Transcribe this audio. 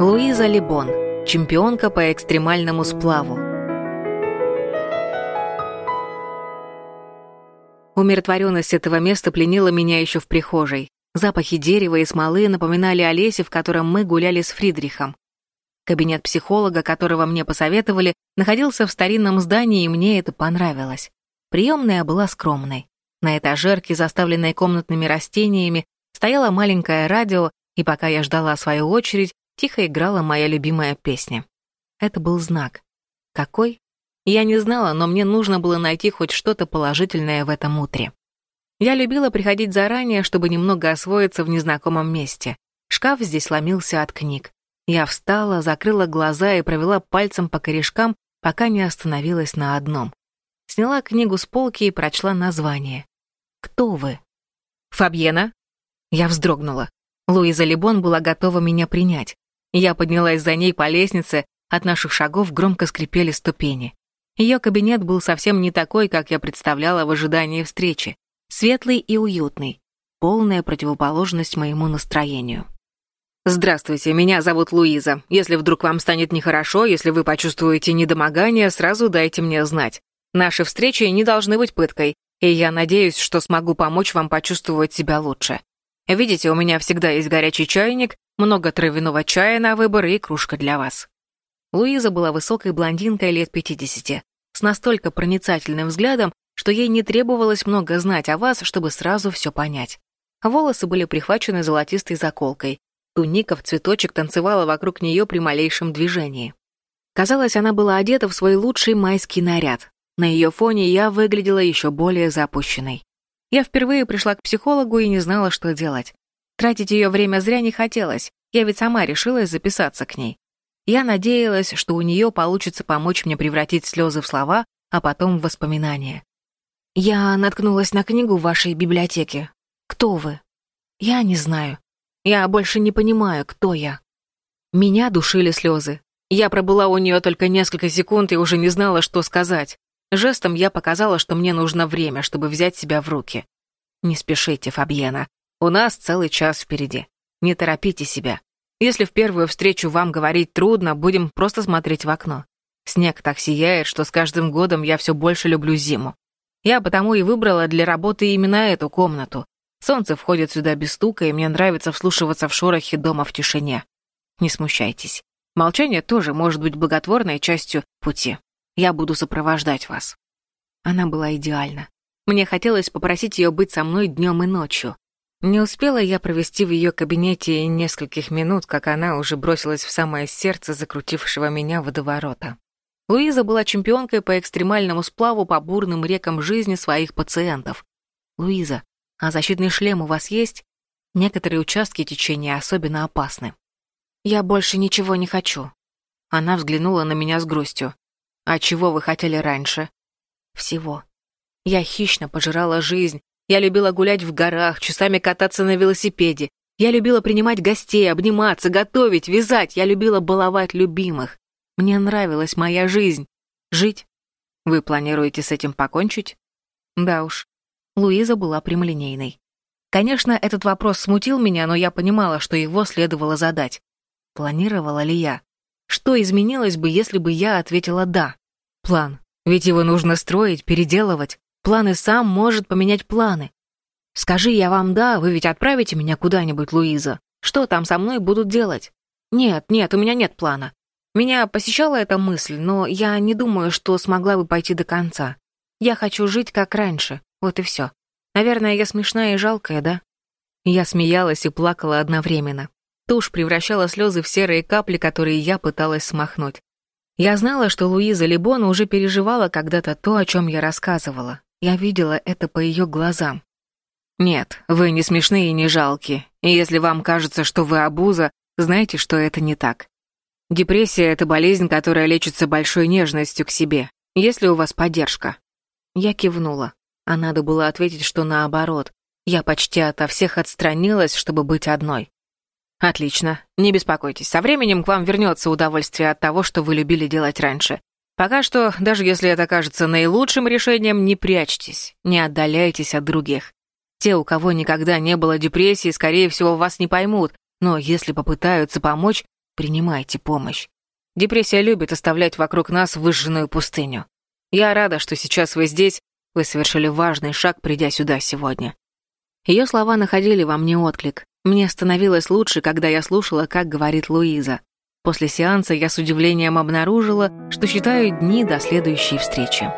Луиза Либон, чемпионка по экстремальному сплаву. Умиротворенность этого места пленила меня еще в прихожей. Запахи дерева и смолы напоминали о лесе, в котором мы гуляли с Фридрихом. Кабинет психолога, которого мне посоветовали, находился в старинном здании, и мне это понравилось. Приемная была скромной. На этажерке, заставленной комнатными растениями, стояло маленькое радио, и пока я ждала свою очередь, тихо играла моя любимая песня. Это был знак. Какой? Я не знала, но мне нужно было найти хоть что-то положительное в этом утре. Я любила приходить заранее, чтобы немного освоиться в незнакомом месте. Шкаф здесь ломился от книг. Я встала, закрыла глаза и провела пальцем по корешкам, пока не остановилась на одном. Сняла книгу с полки и прочла название. «Кто вы?» «Фабьена?» Я вздрогнула. Луиза Либон была готова меня принять. Я поднялась за ней по лестнице, от наших шагов громко скрипели ступени. Ее кабинет был совсем не такой, как я представляла в ожидании встречи. Светлый и уютный. Полная противоположность моему настроению. «Здравствуйте, меня зовут Луиза. Если вдруг вам станет нехорошо, если вы почувствуете недомогание, сразу дайте мне знать. Наши встречи не должны быть пыткой, и я надеюсь, что смогу помочь вам почувствовать себя лучше. Видите, у меня всегда есть горячий чайник, много травяного чая на выбор и кружка для вас». Луиза была высокой блондинкой лет 50, с настолько проницательным взглядом, что ей не требовалось много знать о вас, чтобы сразу все понять. Волосы были прихвачены золотистой заколкой, Туника в цветочек танцевала вокруг нее при малейшем движении. Казалось, она была одета в свой лучший майский наряд. На ее фоне я выглядела еще более запущенной. Я впервые пришла к психологу и не знала, что делать. Тратить ее время зря не хотелось, я ведь сама решилась записаться к ней. Я надеялась, что у нее получится помочь мне превратить слезы в слова, а потом в воспоминания. «Я наткнулась на книгу в вашей библиотеке. Кто вы?» «Я не знаю. Я больше не понимаю, кто я. Меня душили слезы. Я пробыла у нее только несколько секунд и уже не знала, что сказать. Жестом я показала, что мне нужно время, чтобы взять себя в руки. Не спешите, Фабьена. У нас целый час впереди. Не торопите себя. Если в первую встречу вам говорить трудно, будем просто смотреть в окно. Снег так сияет, что с каждым годом я все больше люблю зиму. Я потому и выбрала для работы именно эту комнату. Солнце входит сюда без стука, и мне нравится вслушиваться в шорохи дома в тишине. Не смущайтесь. Молчание тоже может быть благотворной частью пути. Я буду сопровождать вас». Она была идеальна. Мне хотелось попросить ее быть со мной днем и ночью. Не успела я провести в ее кабинете и нескольких минут, как она уже бросилась в самое сердце закрутившего меня водоворота. Луиза была чемпионкой по экстремальному сплаву по бурным рекам жизни своих пациентов. Луиза, а защитный шлем у вас есть? Некоторые участки течения особенно опасны. Я больше ничего не хочу. Она взглянула на меня с грустью. А чего вы хотели раньше? Всего. Я хищно пожирала жизнь. Я любила гулять в горах, часами кататься на велосипеде. Я любила принимать гостей, обниматься, готовить, вязать. Я любила баловать любимых. Мне нравилась моя жизнь. Жить. Вы планируете с этим покончить? Да уж. Луиза была прямолинейной. Конечно, этот вопрос смутил меня, но я понимала, что его следовало задать. Планировала ли я? Что изменилось бы, если бы я ответила «да»? План. Ведь его нужно строить, переделывать. План и сам может поменять планы. Скажи я вам «да», вы ведь отправите меня куда-нибудь, Луиза. Что там со мной будут делать? Нет, нет, у меня нет плана. Меня посещала эта мысль, но я не думаю, что смогла бы пойти до конца. Я хочу жить как раньше, вот и все. Наверное, я смешная и жалкая, да? Я смеялась и плакала одновременно. Тушь превращала слезы в серые капли, которые я пыталась смахнуть. Я знала, что Луиза Либона уже переживала когда-то то, о чем я рассказывала. Я видела это по ее глазам. «Нет, вы не смешные и не жалкие. И если вам кажется, что вы обуза, знайте, что это не так. Депрессия — это болезнь, которая лечится большой нежностью к себе, если у вас поддержка». Я кивнула а надо было ответить, что наоборот. Я почти ото всех отстранилась, чтобы быть одной. Отлично. Не беспокойтесь, со временем к вам вернется удовольствие от того, что вы любили делать раньше. Пока что, даже если это кажется наилучшим решением, не прячьтесь, не отдаляйтесь от других. Те, у кого никогда не было депрессии, скорее всего, вас не поймут, но если попытаются помочь, Принимайте помощь. Депрессия любит оставлять вокруг нас выжженную пустыню. Я рада, что сейчас вы здесь, вы совершили важный шаг, придя сюда сегодня. Ее слова находили во мне отклик. Мне становилось лучше, когда я слушала, как говорит Луиза. После сеанса я с удивлением обнаружила, что считаю дни до следующей встречи.